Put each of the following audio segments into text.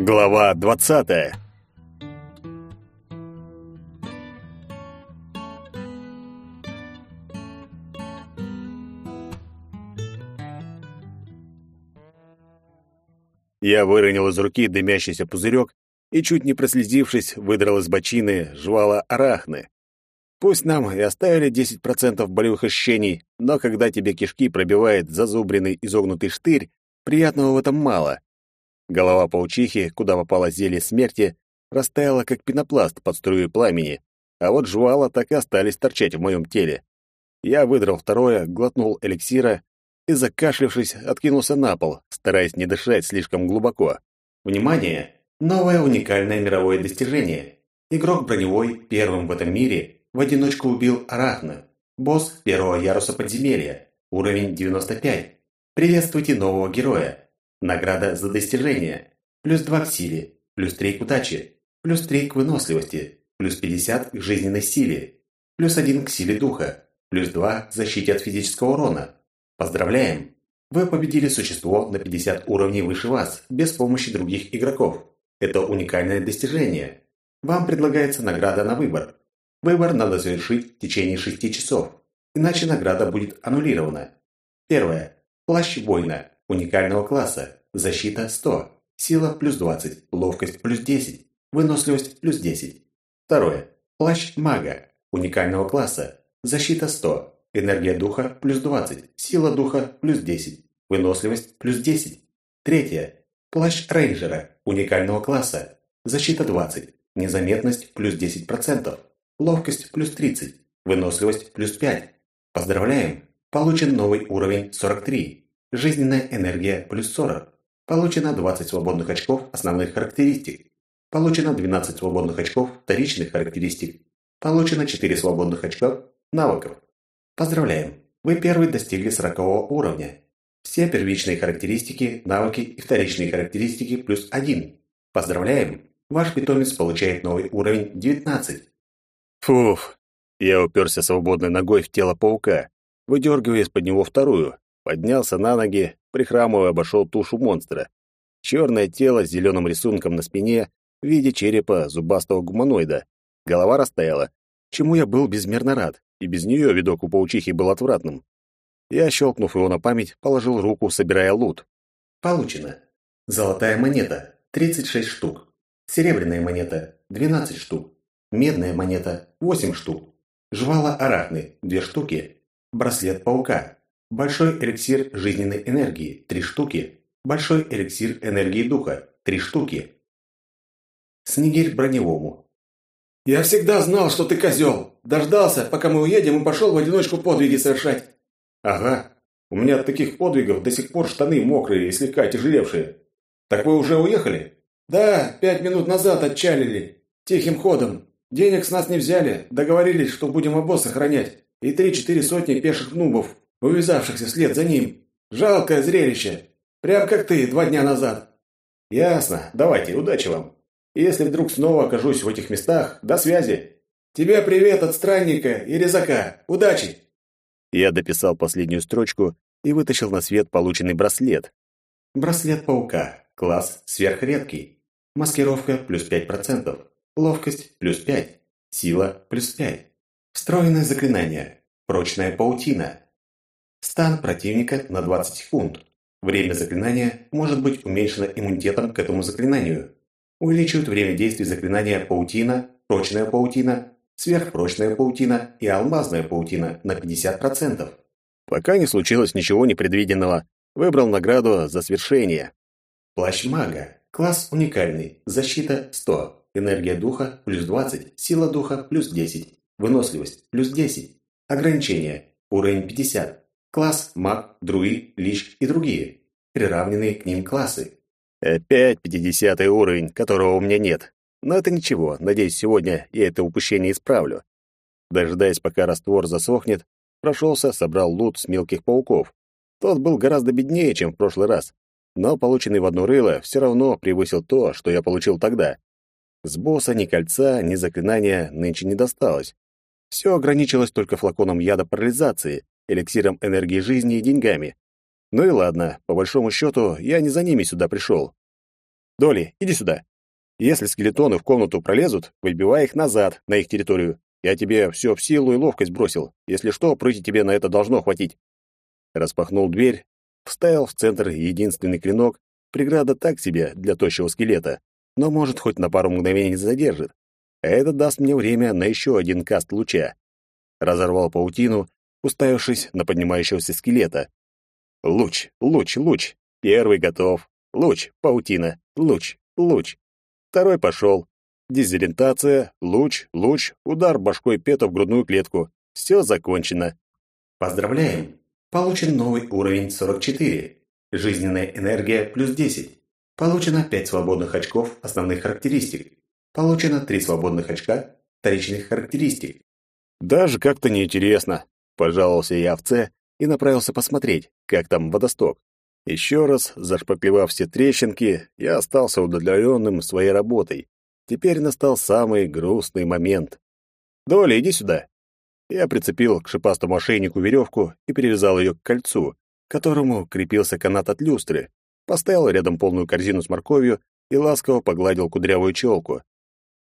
Глава двадцатая. Я выронил из руки дымящийся пузырек и, чуть не прослезившись, выдрал из бочины жвала арахны. Пусть нам и оставили 10% болевых ощущений, но когда тебе кишки пробивает зазубренный изогнутый штырь, приятного в этом мало. Голова паучихи, куда попало зелье смерти, растаяла, как пенопласт под струей пламени, а вот жвала так и остались торчать в моем теле. Я выдрал второе, глотнул эликсира и, закашлявшись, откинулся на пол, стараясь не дышать слишком глубоко. Внимание! Новое уникальное мировое достижение. Игрок броневой первым в этом мире в одиночку убил Арахна, босс первого яруса подземелья, уровень 95. Приветствуйте нового героя. Награда за достижение. Плюс 2 к силе, плюс 3 к удаче, плюс 3 к выносливости, плюс 50 к жизненной силе, плюс 1 к силе духа, плюс 2 к защите от физического урона. Поздравляем! Вы победили существо на 50 уровней выше вас, без помощи других игроков. Это уникальное достижение. Вам предлагается награда на выбор. Выбор надо завершить в течение шести часов, иначе награда будет аннулирована. Первое. Плащ воина, уникального класса, защита 100, сила плюс 20, ловкость плюс 10, выносливость плюс 10. Второе. Плащ мага, уникального класса, защита 100, энергия духа плюс 20, сила духа плюс 10, выносливость плюс 10. Третье. Плащ рейнджера, уникального класса, защита 20, незаметность плюс 10%, Ловкость плюс 30. Выносливость плюс 5. Поздравляем! Получен новый уровень 43. Жизненная энергия плюс 40. Получено 20 свободных очков основных характеристик. Получено 12 свободных очков вторичных характеристик. Получено 4 свободных очков навыков. Поздравляем! Вы первый достигли 40 уровня. Все первичные характеристики, навыки и вторичные характеристики плюс 1. Поздравляем! Ваш питомец получает новый уровень 19. Фуф. Я уперся свободной ногой в тело паука, выдергивая из-под него вторую, поднялся на ноги, прихрамывая обошел тушу монстра. Черное тело с зеленым рисунком на спине в виде черепа зубастого гуманоида. Голова растаяла, чему я был безмерно рад, и без нее видок у паучихи был отвратным. Я, щелкнув его на память, положил руку, собирая лут. Получено. Золотая монета – 36 штук. Серебряная монета – 12 штук. Медная монета – 8 штук. Жвала арахны – 2 штуки. Браслет паука. Большой эликсир жизненной энергии – 3 штуки. Большой эликсир энергии духа – 3 штуки. Снегирь броневому. «Я всегда знал, что ты козел. Дождался, пока мы уедем, и пошел в одиночку подвиги совершать». «Ага. У меня от таких подвигов до сих пор штаны мокрые и слегка тяжелевшие. Так вы уже уехали?» «Да, пять минут назад отчалили. Тихим ходом. Денег с нас не взяли, договорились, что будем обоз охранять, и три-четыре сотни пеших нубов, увязавшихся вслед за ним. Жалкое зрелище. Прям как ты два дня назад. Ясно. Давайте, удачи вам. Если вдруг снова окажусь в этих местах, до связи. Тебе привет от странника и резака. Удачи. Я дописал последнюю строчку и вытащил на свет полученный браслет. Браслет паука. Класс сверхредкий. Маскировка плюс 5%. Ловкость – плюс 5. Сила – плюс 5. Встроенное заклинание. Прочная паутина. Стан противника на 20 секунд. Время заклинания может быть уменьшено иммунитетом к этому заклинанию. Увеличивает время действия заклинания паутина, прочная паутина, сверхпрочная паутина и алмазная паутина на 50%. Пока не случилось ничего непредвиденного, выбрал награду за свершение. Плащ мага. Класс уникальный. Защита 100. Энергия духа плюс 20, сила духа плюс 10, выносливость плюс 10. Ограничения. Уровень 50. Класс маг, друид, лич и другие. Приравненные к ним классы. Опять 50 уровень, которого у меня нет. Но это ничего, надеюсь, сегодня я это упущение исправлю. Дожидаясь, пока раствор засохнет, прошелся, собрал лут с мелких пауков. Тот был гораздо беднее, чем в прошлый раз, но полученный в одно рыло все равно превысил то, что я получил тогда. С босса ни кольца, ни заклинания нынче не досталось. Все ограничилось только флаконом яда парализации, эликсиром энергии жизни и деньгами. Ну и ладно, по большому счету, я не за ними сюда пришел. Доли, иди сюда. Если скелетоны в комнату пролезут, выбивай их назад, на их территорию. Я тебе все в силу и ловкость бросил. Если что, прыти тебе на это должно хватить. Распахнул дверь, вставил в центр единственный клинок. Преграда так себе для тощего скелета, но может хоть на пару мгновений задержит. А это даст мне время на еще один каст луча. Разорвал паутину, уставившись на поднимающегося скелета. Луч, луч, луч. Первый готов. Луч, паутина, луч, луч. Второй пошел. Дезориентация, луч, луч, удар башкой пета в грудную клетку. Все закончено. Поздравляем! Получен новый уровень 44. Жизненная энергия плюс 10. Получено 5 свободных очков основных характеристик. Получено 3 свободных очка вторичных характеристик. Даже как-то неинтересно. Пожаловался я овце и направился посмотреть, как там водосток. Еще раз, зашпаклевав все трещинки, я остался удовлетворенным своей работой. Теперь настал самый грустный момент. «Доля, иди сюда!» Я прицепил к шипастому ошейнику веревку и привязал ее к кольцу, к которому крепился канат от люстры, поставил рядом полную корзину с морковью и ласково погладил кудрявую челку.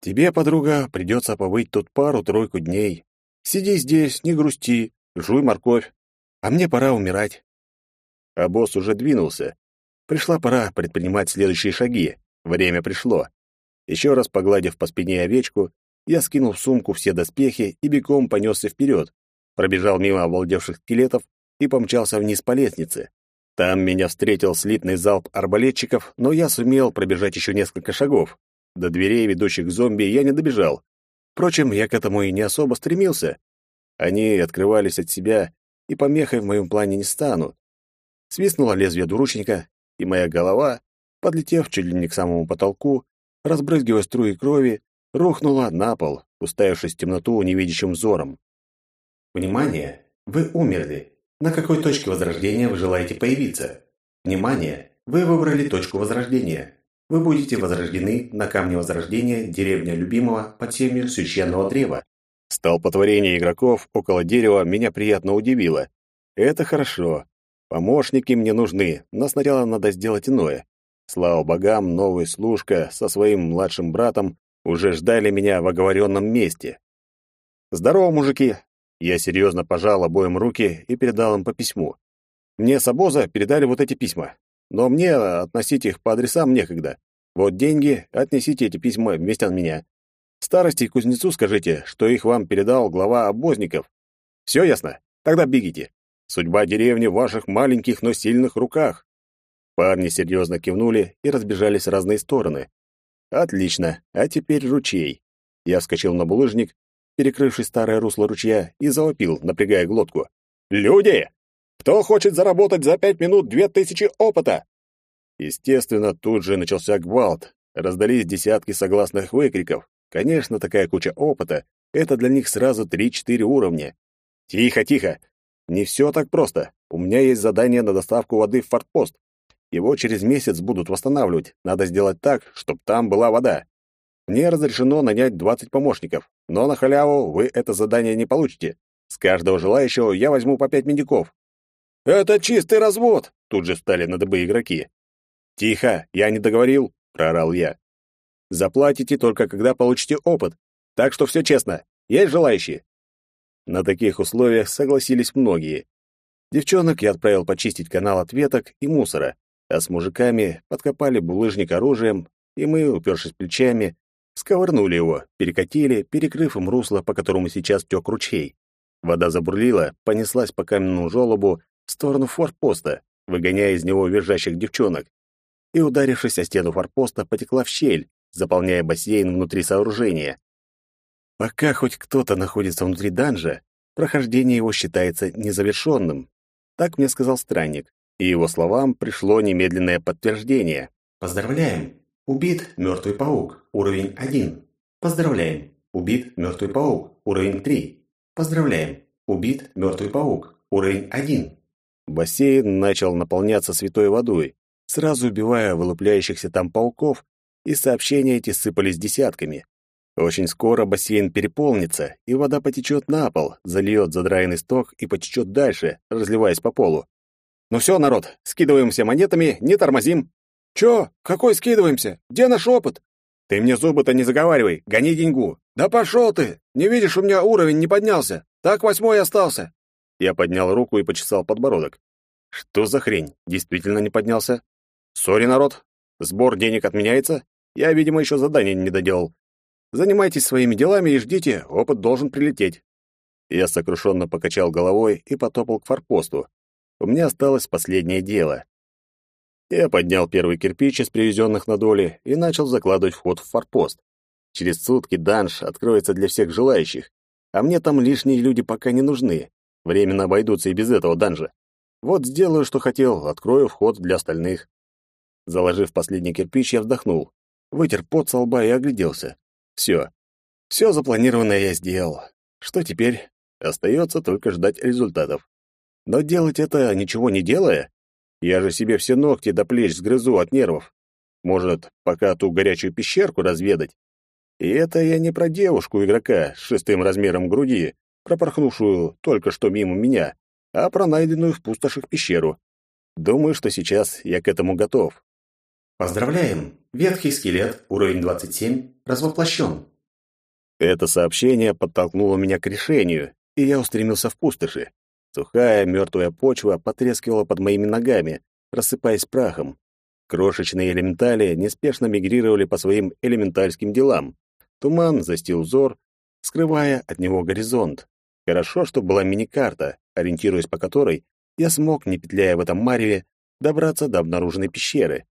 «Тебе, подруга, придется побыть тут пару-тройку дней. Сиди здесь, не грусти, жуй морковь, а мне пора умирать». А босс уже двинулся. Пришла пора предпринимать следующие шаги. Время пришло. Еще раз погладив по спине овечку, я скинул в сумку все доспехи и бегом понесся вперед, пробежал мимо обалдевших скелетов и помчался вниз по лестнице. Там меня встретил слитный залп арбалетчиков, но я сумел пробежать еще несколько шагов. До дверей, ведущих к зомби, я не добежал. Впрочем, я к этому и не особо стремился. Они открывались от себя, и помехой в моем плане не станут. Свистнуло лезвие двуручника, и моя голова, подлетев чуть ли не к самому потолку, разбрызгивая струи крови, рухнула на пол, уставившись в темноту невидящим взором. Внимание! Вы умерли. На какой точке возрождения вы желаете появиться? Внимание! Вы выбрали точку возрождения. Вы будете возрождены на камне возрождения деревня любимого под семью священного древа. Столпотворение игроков около дерева меня приятно удивило. Это хорошо. Помощники мне нужны, но сначала надо сделать иное. Слава богам, новый служка со своим младшим братом уже ждали меня в оговоренном месте. «Здорово, мужики!» Я серьезно пожал обоим руки и передал им по письму. Мне с обоза передали вот эти письма, но мне относить их по адресам некогда. Вот деньги, отнесите эти письма вместе от меня. Старости кузнецу скажите, что их вам передал глава обозников. Все ясно? Тогда бегите. Судьба деревни в ваших маленьких, но сильных руках. Парни серьезно кивнули и разбежались в разные стороны. Отлично, а теперь ручей. Я вскочил на булыжник, перекрывший старое русло ручья, и завопил, напрягая глотку. «Люди! Кто хочет заработать за пять минут две тысячи опыта?» Естественно, тут же начался гвалт. Раздались десятки согласных выкриков. Конечно, такая куча опыта — это для них сразу три-четыре уровня. «Тихо, тихо! Не все так просто. У меня есть задание на доставку воды в фортпост. Его через месяц будут восстанавливать. Надо сделать так, чтобы там была вода. Мне разрешено нанять 20 помощников, но на халяву вы это задание не получите. С каждого желающего я возьму по пять медиков. Это чистый развод, тут же встали на дыбы игроки. Тихо, я не договорил, проорал я. Заплатите только когда получите опыт. Так что все честно. Есть желающие? На таких условиях согласились многие. Девчонок я отправил почистить канал от веток и мусора, а с мужиками подкопали булыжник оружием, и мы, упершись плечами, сковырнули его, перекатили, перекрыв им русло, по которому сейчас тек ручей. Вода забурлила, понеслась по каменному желобу в сторону форпоста, выгоняя из него визжащих девчонок, и, ударившись о стену форпоста, потекла в щель, заполняя бассейн внутри сооружения. Пока хоть кто-то находится внутри данжа, прохождение его считается незавершенным. Так мне сказал странник, и его словам пришло немедленное подтверждение. Поздравляем! Убит мертвый паук, уровень 1. Поздравляем! Убит мертвый паук, уровень 3. Поздравляем! Убит мертвый паук, уровень 1. Бассейн начал наполняться святой водой, сразу убивая вылупляющихся там пауков, и сообщения эти сыпались десятками. Очень скоро бассейн переполнится, и вода потечет на пол, зальет задраенный сток и потечет дальше, разливаясь по полу. Ну все, народ, скидываемся монетами, не тормозим. «Чё? Какой скидываемся? Где наш опыт?» «Ты мне зубы-то не заговаривай, гони деньгу!» «Да пошел ты! Не видишь, у меня уровень не поднялся! Так восьмой остался!» Я поднял руку и почесал подбородок. «Что за хрень? Действительно не поднялся? Сори, народ. Сбор денег отменяется? Я, видимо, еще задание не доделал. Занимайтесь своими делами и ждите, опыт должен прилететь». Я сокрушенно покачал головой и потопал к форпосту. У меня осталось последнее дело. Я поднял первый кирпич из привезенных на доли и начал закладывать вход в форпост. Через сутки данж откроется для всех желающих, а мне там лишние люди пока не нужны. Временно обойдутся и без этого данжа. Вот сделаю, что хотел, открою вход для остальных. Заложив последний кирпич, я вздохнул, вытер пот со лба и огляделся. Все. Все запланированное я сделал. Что теперь? Остается только ждать результатов. Но делать это ничего не делая? Я же себе все ногти до плеч сгрызу от нервов. Может, пока ту горячую пещерку разведать? И это я не про девушку-игрока с шестым размером груди, пропорхнувшую только что мимо меня, а про найденную в пустошах пещеру. Думаю, что сейчас я к этому готов. Поздравляем! Ветхий скелет, уровень 27, развоплощен. Это сообщение подтолкнуло меня к решению, и я устремился в пустоши. Сухая, мертвая почва потрескивала под моими ногами, рассыпаясь прахом. Крошечные элементали неспешно мигрировали по своим элементальским делам. Туман застил взор, скрывая от него горизонт. Хорошо, что была мини-карта, ориентируясь по которой я смог, не петляя в этом мареве, добраться до обнаруженной пещеры.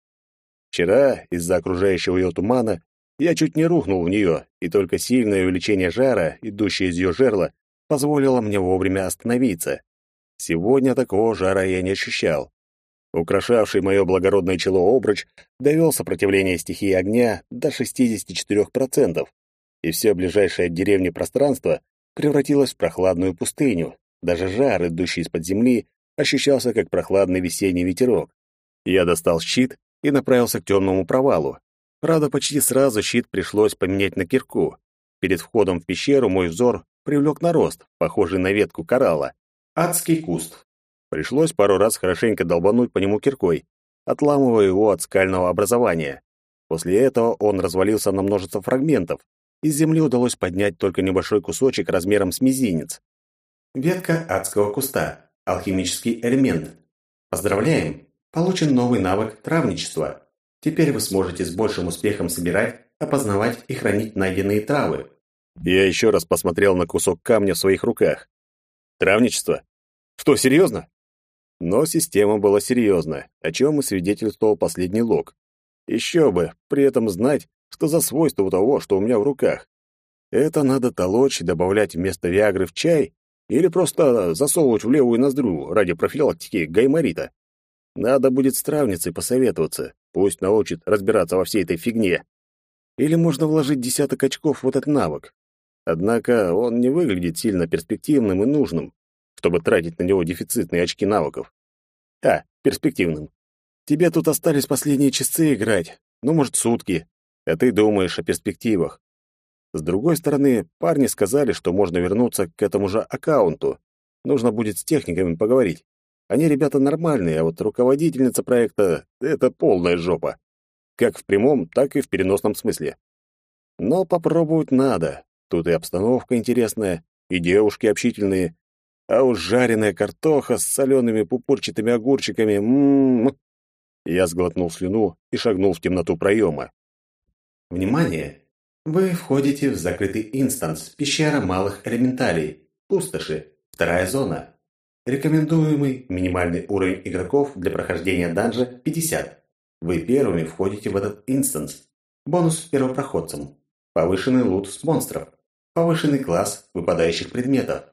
Вчера, из-за окружающего ее тумана, я чуть не рухнул в нее, и только сильное увеличение жара, идущее из ее жерла, позволило мне вовремя остановиться. Сегодня такого жара я не ощущал. Украшавший мое благородное чело обруч довел сопротивление стихии огня до 64%, и все ближайшее от деревни пространство превратилось в прохладную пустыню. Даже жар, идущий из-под земли, ощущался как прохладный весенний ветерок. Я достал щит и направился к темному провалу. Правда, почти сразу щит пришлось поменять на кирку. Перед входом в пещеру мой взор привлек нарост, похожий на ветку коралла. Адский куст. Пришлось пару раз хорошенько долбануть по нему киркой, отламывая его от скального образования. После этого он развалился на множество фрагментов. Из земли удалось поднять только небольшой кусочек размером с мизинец. Ветка адского куста. Алхимический элемент. Поздравляем! Получен новый навык травничества. Теперь вы сможете с большим успехом собирать, опознавать и хранить найденные травы. Я еще раз посмотрел на кусок камня в своих руках. Травничество? Что, серьезно? Но система была серьезна, о чем и свидетельствовал последний лог. Еще бы, при этом знать, что за свойство того, что у меня в руках. Это надо толочь и добавлять вместо виагры в чай или просто засовывать в левую ноздрю ради профилактики гайморита. Надо будет с травницей посоветоваться, пусть научит разбираться во всей этой фигне. Или можно вложить десяток очков в этот навык. Однако он не выглядит сильно перспективным и нужным чтобы тратить на него дефицитные очки навыков. А, перспективным. Тебе тут остались последние часы играть, ну, может, сутки, а ты думаешь о перспективах. С другой стороны, парни сказали, что можно вернуться к этому же аккаунту. Нужно будет с техниками поговорить. Они ребята нормальные, а вот руководительница проекта — это полная жопа. Как в прямом, так и в переносном смысле. Но попробовать надо. Тут и обстановка интересная, и девушки общительные, а уж жареная картоха с солеными пупырчатыми огурчиками. М-м-м. Я сглотнул слюну и шагнул в темноту проема. Внимание! Вы входите в закрытый инстанс пещера малых элементалей, пустоши, вторая зона. Рекомендуемый минимальный уровень игроков для прохождения данжа 50. Вы первыми входите в этот инстанс. Бонус первопроходцам. Повышенный лут с монстров. Повышенный класс выпадающих предметов.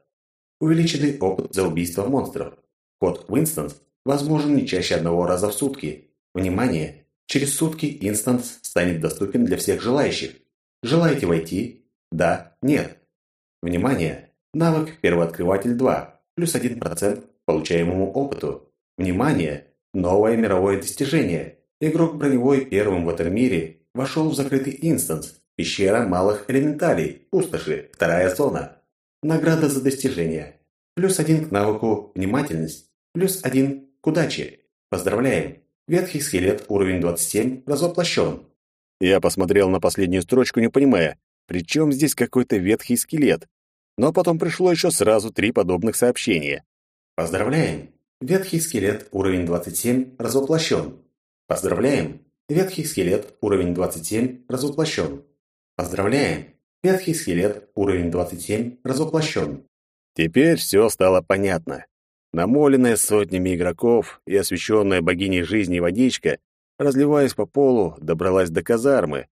Увеличенный опыт за убийство монстров. Вход в инстанс возможен не чаще одного раза в сутки. Внимание! Через сутки инстанс станет доступен для всех желающих. Желаете войти? Да, нет. Внимание! Навык «Первооткрыватель 2» плюс 1% получаемому опыту. Внимание! Новое мировое достижение. Игрок броневой первым в этом мире вошел в закрытый инстанс. Пещера малых элементалей. Пустоши. Вторая зона. Награда за достижение. Плюс один к навыку «Внимательность». Плюс один к удаче. Поздравляем! Ветхий скелет, уровень 27, развоплощен. Я посмотрел на последнюю строчку, не понимая, при чем здесь какой-то ветхий скелет. Но потом пришло еще сразу три подобных сообщения. Поздравляем! Ветхий скелет, уровень 27, развоплощен. Поздравляем! Ветхий скелет, уровень 27, развоплощен. Поздравляем! Ветхий скелет, уровень 27, развоплощен. Теперь все стало понятно. Намоленная сотнями игроков и освещенная богиней жизни водичка, разливаясь по полу, добралась до казармы.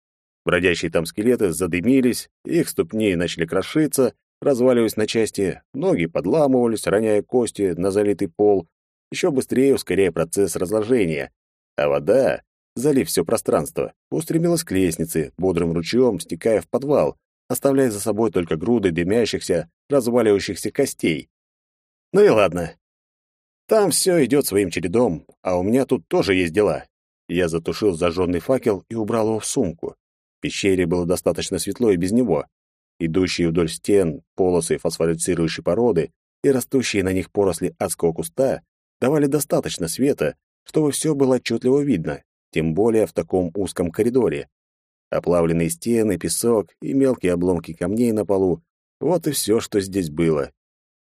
Бродящие там скелеты задымились, их ступни начали крошиться, разваливаясь на части, ноги подламывались, роняя кости на залитый пол, еще быстрее ускоряя процесс разложения. А вода, залив все пространство, устремилась к лестнице, бодрым ручьем стекая в подвал, оставляя за собой только груды дымящихся, разваливающихся костей. Ну и ладно. Там все идет своим чередом, а у меня тут тоже есть дела. Я затушил зажженный факел и убрал его в сумку. В пещере было достаточно светло и без него. Идущие вдоль стен полосы фосфорицирующей породы и растущие на них поросли адского куста давали достаточно света, чтобы все было отчетливо видно, тем более в таком узком коридоре. Оплавленные стены, песок и мелкие обломки камней на полу — вот и все, что здесь было.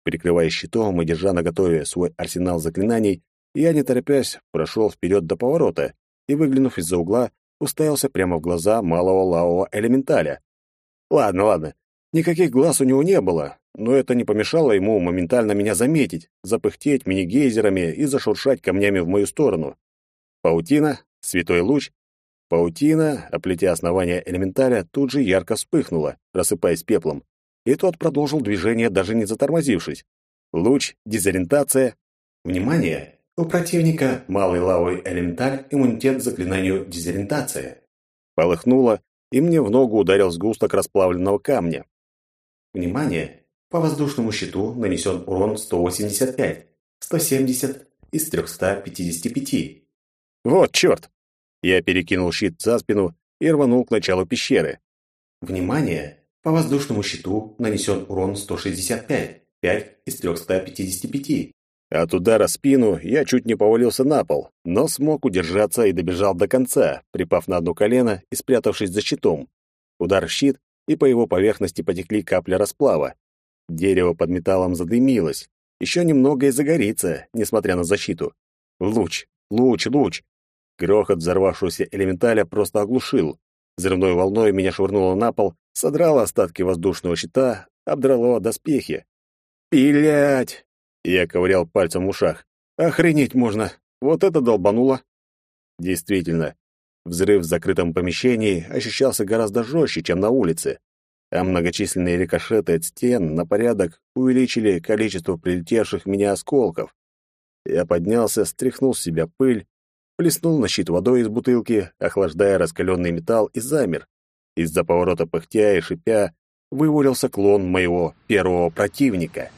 Прикрывая щитом и держа наготове свой арсенал заклинаний, я, не торопясь, прошел вперед до поворота и, выглянув из-за угла, уставился прямо в глаза малого лавового элементаля. Ладно, ладно, никаких глаз у него не было, но это не помешало ему моментально меня заметить, запыхтеть мини-гейзерами и зашуршать камнями в мою сторону. Паутина, святой луч. Паутина, оплетя основание элементаля, тут же ярко вспыхнула, рассыпаясь пеплом. И тот продолжил движение, даже не затормозившись. Луч, дезориентация. Внимание! У противника малый лавовый элементаль, иммунитет к заклинанию дезориентация. Полыхнуло, и мне в ногу ударил сгусток расплавленного камня. Внимание! По воздушному щиту нанесен урон 185, 170 из 355. Вот черт! Я перекинул щит за спину и рванул к началу пещеры. Внимание! По воздушному щиту нанесен урон 165, 5 из 355. От удара спину я чуть не повалился на пол, но смог удержаться и добежал до конца, припав на одно колено и спрятавшись за щитом. Удар в щит, и по его поверхности потекли капли расплава. Дерево под металлом задымилось. Еще немного и загорится, несмотря на защиту. Луч, луч, луч. Грохот взорвавшегося элементаля просто оглушил. Взрывной волной меня швырнуло на пол, содрало остатки воздушного щита, обдрало доспехи. «Пилять!» Я ковырял пальцем в ушах. «Охренеть можно! Вот это долбануло!» Действительно, взрыв в закрытом помещении ощущался гораздо жестче, чем на улице а многочисленные рикошеты от стен на порядок увеличили количество прилетевших меня осколков. Я поднялся, стряхнул с себя пыль, плеснул на щит водой из бутылки, охлаждая раскаленный металл, и замер. Из-за поворота пыхтя и шипя вывалился клон моего первого противника.